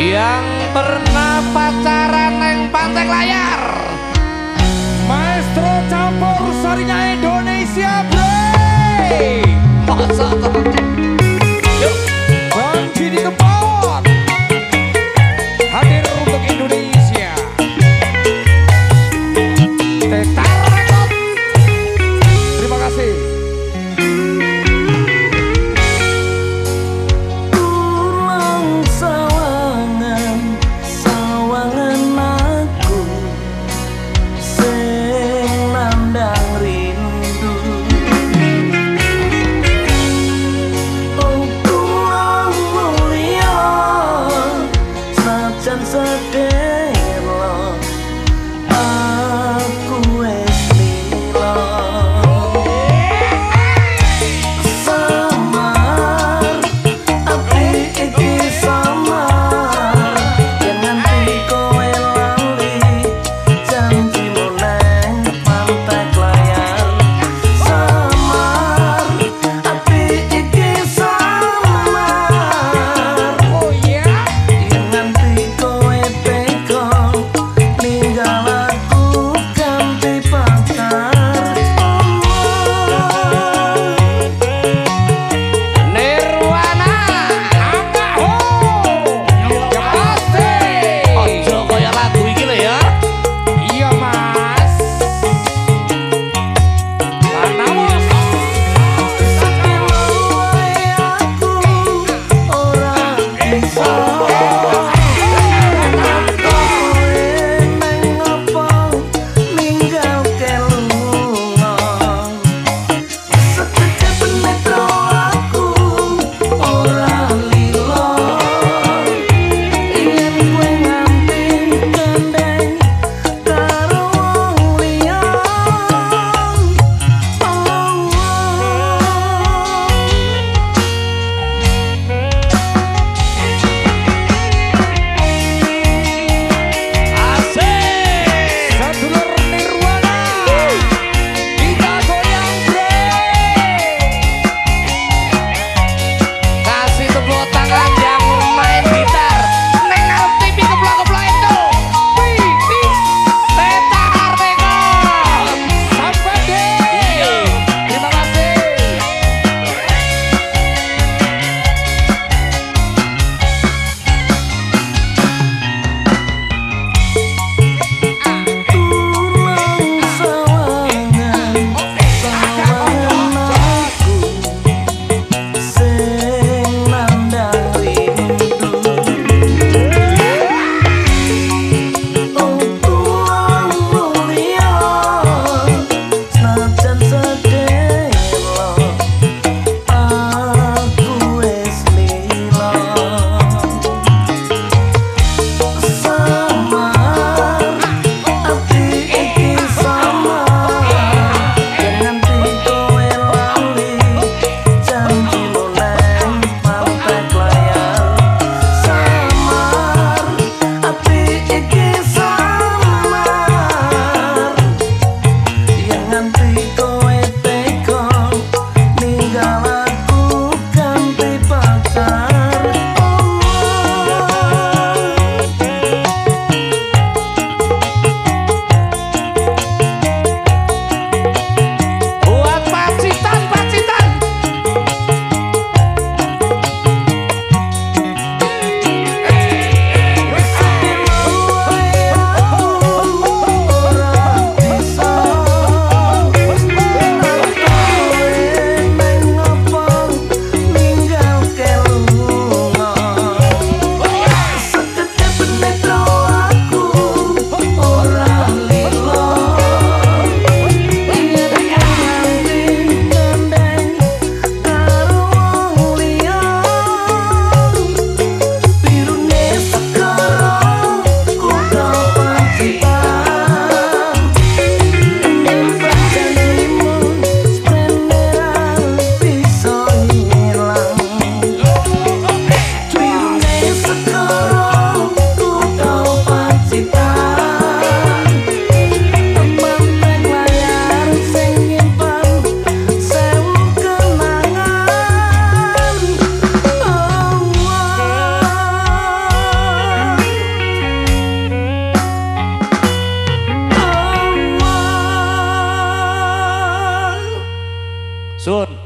yang pernah pacaran neng pantai layar up day. Soon.